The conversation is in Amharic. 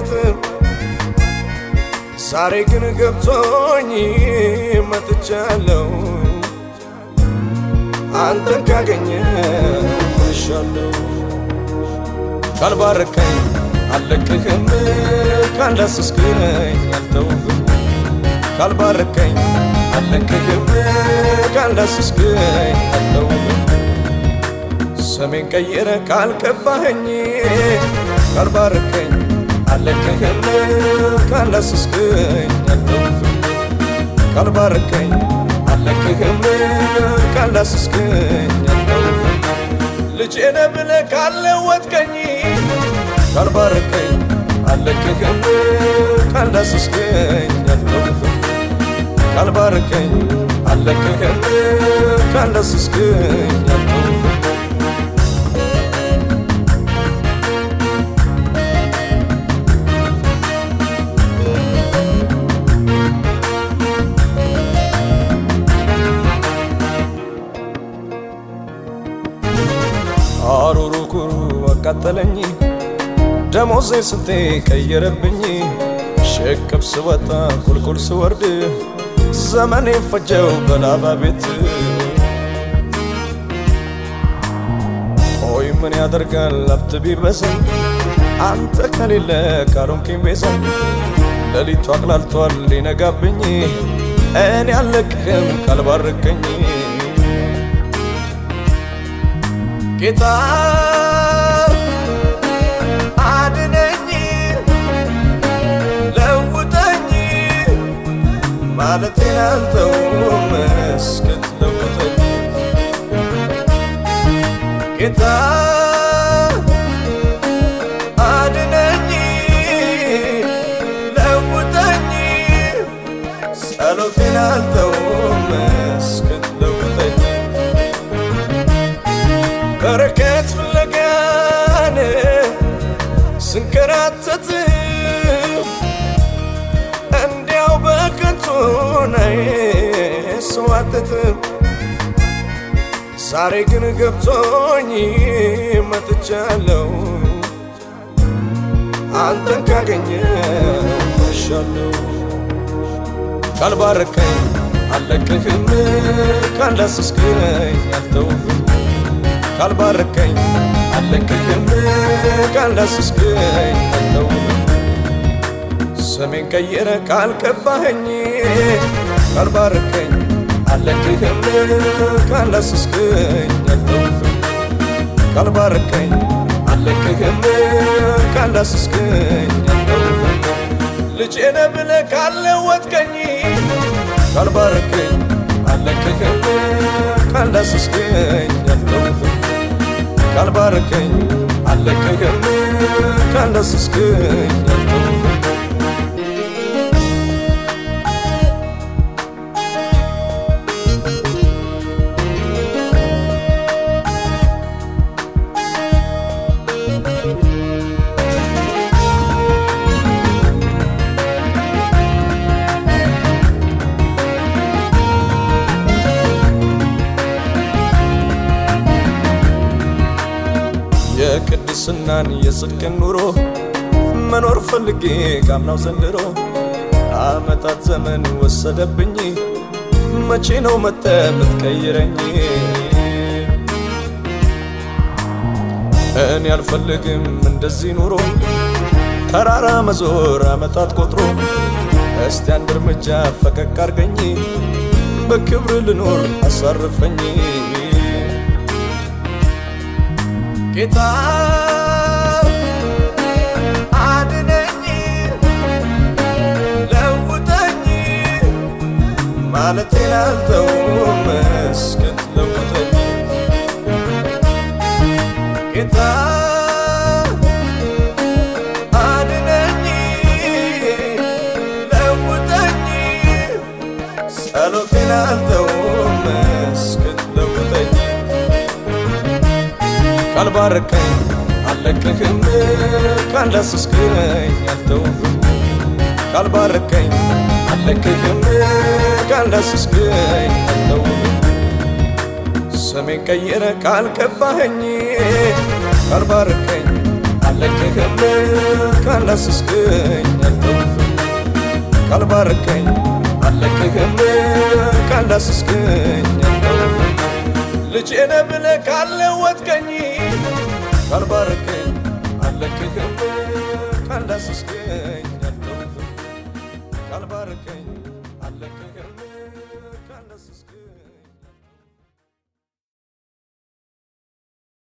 ስዋትት ዛሬ ግን ገብቶኝ መጥቻለሁ። አንተን ካገኘ እሻለሁ ካልባረከኝ አልለቅህም ካላስስከኝ አልተውህም። ካልባረከኝ አልለቅህም ካላስስከኝ አልተውህም። ሰሜን ቀይረ ካልቀባኸኝ ካልባረከኝ አልለቅህም ካላስስከኝ ካልባረከኝ አልለቅህም ካላስስከኝ አልተውህም ልጄነ ብለ ካለወጥከኝ ካልባረከኝ አልለቅህም ካላስስከኝ ካልባረከኝ አልለቅህም ካላስስከኝ አቃጠለኝ ደሞዜ ስንቴ ቀየረብኝ። ሽቅብ ስወጣ ቁልቁል ስወርድ ዘመኔ ፈጀው በላባ ቤት። ቆይ ምን ያደርጋል ሀብት ቢበዛም አንተ ከሌለ ካልሆንክ ቤዛ ሌሊቱ አቅላልቷል ሊነጋብኝ። እኔ አልለቅህም ካልባረከኝ ጌታ ማለቴን አልተውም እስክትለውጠኝ ጌታ አድነኝ ለውጠኝ ጸሎቴን አልተውም እስክትለውጠኝ በረከት ፍለጋን ስንከራተት እንዲያው ነይ ስዋትት ዛሬ ግን ገብቶኝ መጥቻለሁ። አንተን ካገኘ እሻለሁ ካልባረከኝ አልለቅህም ካላስስከኝ አልተውህም ካልባረከኝ አልለቅህም ካላስስከኝ አልተውህም ሰሜን ቀየረ ካልቀባኸኝ ካልባረከኝ አልለቅህም ካላስስከኝ ካልባረከኝ አልለቅህም ካላስስከኝ ልጄነ ብለ ካለወጥከኝ ካልባረከኝ አልለቅህም ካላስስከኝ ካልባረከኝ አልለቅህም ካላስስከኝ የቅድስናን የጽድቅን ኑሮ መኖር ፈልጌ ካምናው ዘንድሮ። አመታት ዘመን ወሰደብኝ መቼ ነው መጠ ምትቀይረኝ እኔ አልፈልግም እንደዚህ ኑሮ። ተራራ መዞር አመታት ቆጥሮ እስቲ አንድ እርምጃ ፈቀቅ አርገኝ በክብር ልኖር አሳርፈኝ ጌታ አድነኝ ለውጠኝ ማለቴን አልተውም እስክትለውጠኝ ጌታ አድነኝ ለውጠኝ ጸሎቴን አልተውም ካልባረከኝ አልለቅህም ካላስስከኝ አልተውህም ካልባረከኝ አልለቅህም ካላስስከኝ አልተውህም ስሜን ቀይረ ቃል ገባኸኝ ካልባርከኝ አለቅህም ካላስስክኝ አልተውህም ካልባርከኝ አለቅህም አልተውህም ልጄ ነህ ብለህ ካለወጥከኝ ካልባረከኝ አለክህም